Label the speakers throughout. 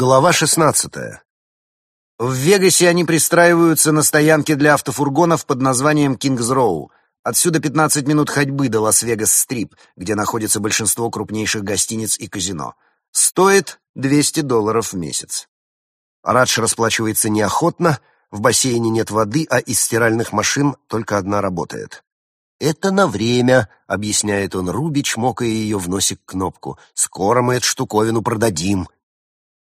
Speaker 1: Глава шестнадцатая. В Вегасе они пристраиваются на стоянке для автофургонов под названием Кингс-Роу. Отсюда 15 минут ходьбы до Лас-Вегас-Стрип, где находится большинство крупнейших гостиниц и казино. Стоит 200 долларов в месяц. Радж расплачивается неохотно, в бассейне нет воды, а из стиральных машин только одна работает. «Это на время», — объясняет он Руби, чмокая ее в носик кнопку. «Скоро мы эту штуковину продадим».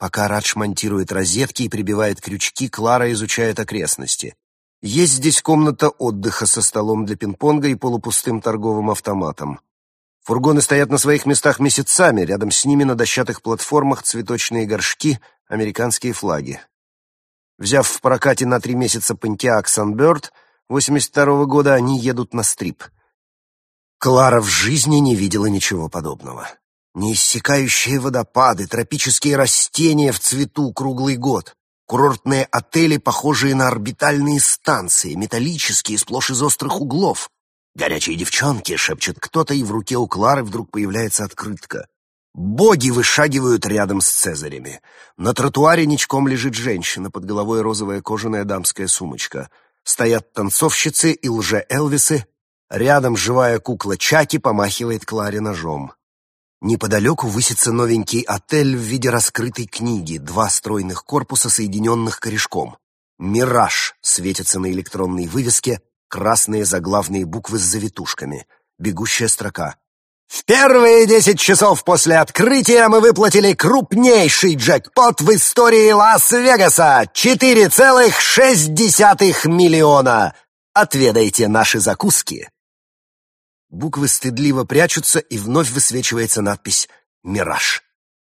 Speaker 1: Пока Радж монтирует розетки и прибивает крючки, Клара изучает окрестности. Есть здесь комната отдыха со столом для пинг-понга и полупустым торговым автоматом. Фургоны стоят на своих местах месяцами, рядом с ними на дощатых платформах цветочные горшки, американские флаги. Взяв в прокате на три месяца Pontiac Sunbird 82 -го года, они едут на стрип. Клара в жизни не видела ничего подобного. Неиссякающие водопады, тропические растения в цвету круглый год, курортные отели, похожие на орбитальные станции, металлические, сплошь из острых углов. «Горячие девчонки!» — шепчет кто-то, и в руке у Клары вдруг появляется открытка. Боги вышагивают рядом с цезарями. На тротуаре ничком лежит женщина, под головой розовая кожаная дамская сумочка. Стоят танцовщицы и лже-элвисы. Рядом живая кукла Чаки помахивает Кларе ножом. Неподалеку высится новенький отель в виде раскрытой книги, два стройных корпуса, соединенных корешком. «Мираж» светится на электронной вывеске, красные заглавные буквы с завитушками. Бегущая строка. В первые десять часов после открытия мы выплатили крупнейший джекпот в истории Лас-Вегаса — 4,6 миллиона. Отведайте наши закуски. Буквы стыдливо прячутся, и вновь высвечивается надпись «Мираж».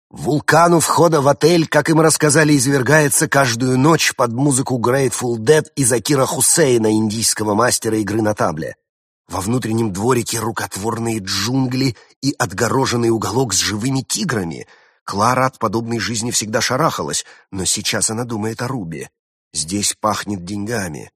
Speaker 1: Вулкан у входа в отель, как им рассказали, извергается каждую ночь под музыку Grateful Dead и Закира Хусейна, индийского мастера игры на табле. Во внутреннем дворике рукотворные джунгли и отгороженный уголок с живыми тиграми. Клара от подобной жизни всегда шарахалась, но сейчас она думает о Рубе. Здесь пахнет деньгами.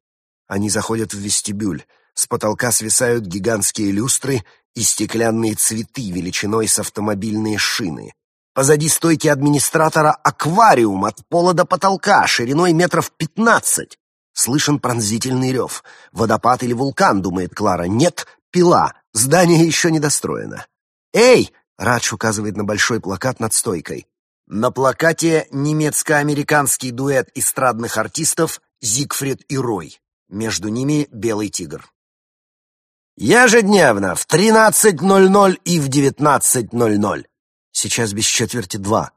Speaker 1: Они заходят в вестибюль. С потолка свисают гигантские люстры и стеклянные цветы величиной с автомобильные шины. Позади стойки администратора аквариум от пола до потолка, шириной метров пятнадцать. Слышен пронзительный рев. Водопад или вулкан, думает Клара. Нет, пила. Здание еще не достроено. «Эй!» — Радж указывает на большой плакат над стойкой. На плакате немецко-американский дуэт эстрадных артистов Зигфрид и Рой. Между ними белый тигр. Ежедневно в 13.00 и в 19.00. Сейчас без четверти два.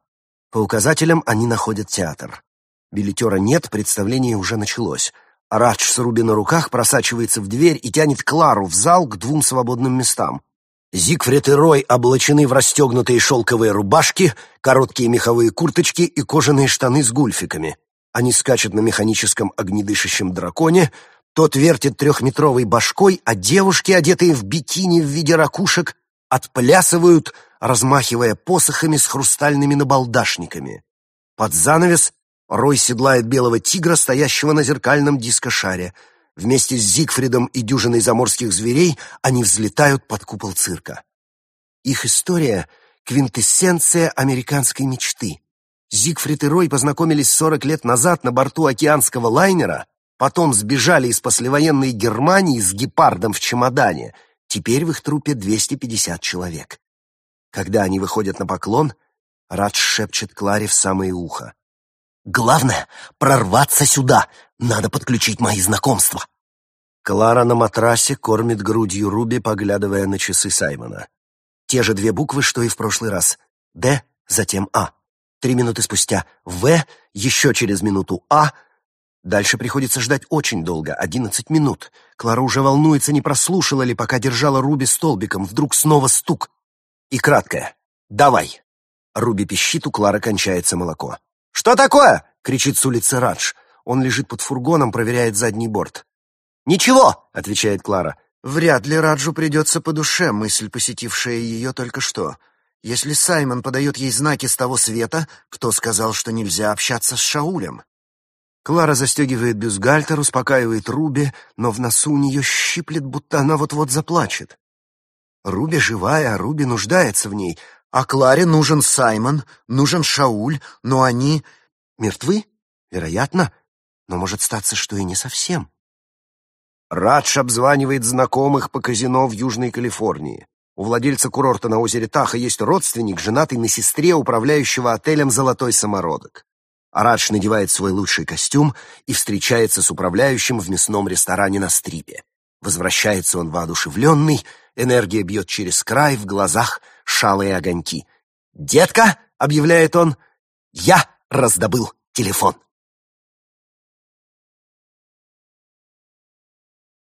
Speaker 1: По указателям они находят театр. Билетера нет, представление уже началось. Радж с Руби на руках просачивается в дверь и тянет Клару в зал к двум свободным местам. Зигфрид и Рой облачены в расстегнутые шелковые рубашки, короткие меховые курточки и кожаные штаны с гульфиками. Они скачут на механическом огнедышащем драконе, тот вертит трехметровой башкой, а девушки, одетые в бикини в виде ракушек, отплясывают, размахивая посохами с хрустальными набалдашниками. Под занавес Рой седлает белого тигра, стоящего на зеркальном дискошаре. Вместе с Зигфридом и дюжиной заморских зверей они взлетают под купол цирка. Их история — квинтэссенция американской мечты. Зигфрид и Рой познакомились 40 лет назад на борту океанского лайнера, Потом сбежали из послевоенной Германии с гепардом в чемодане. Теперь в их трупе 250 человек. Когда они выходят на поклон, Радж шепчет Кларе в самое ухо. «Главное — прорваться сюда! Надо подключить мои знакомства!» Клара на матрасе кормит грудью Руби, поглядывая на часы Саймона. Те же две буквы, что и в прошлый раз. «Д», затем «А». Три минуты спустя «В», еще через минуту «А», Дальше приходится ждать очень долго, одиннадцать минут. Клара уже волнуется, не прослушала ли, пока держала Руби столбиком. Вдруг снова стук. И краткое. «Давай!» Руби пищит, у Клары кончается молоко. «Что такое?» — кричит с улицы Радж. Он лежит под фургоном, проверяет задний борт. «Ничего!» — отвечает Клара. Вряд ли Раджу придется по душе мысль, посетившая ее только что. Если Саймон подает ей знаки с того света, кто сказал, что нельзя общаться с Шаулем? Клара застегивает бюстгальтер, успокаивает Руби, но в носу у нее щиплет, будто она вот-вот заплачет. Руби живая, а Руби нуждается в ней.
Speaker 2: А Кларе нужен Саймон, нужен Шауль, но они...
Speaker 1: Мертвы? Вероятно. Но может статься, что и не совсем. Радж обзванивает знакомых по казино в Южной Калифорнии. У владельца курорта на озере Таха есть родственник, женатый на сестре управляющего отелем «Золотой самородок». Арадж надевает свой лучший костюм и встречается с управляющим в мясном ресторане на стрипе. Возвращается он воодушевленный, энергия бьет через край, в глазах шалые огоньки. «Детка!» — объявляет он. «Я раздобыл телефон!»